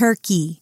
turkey.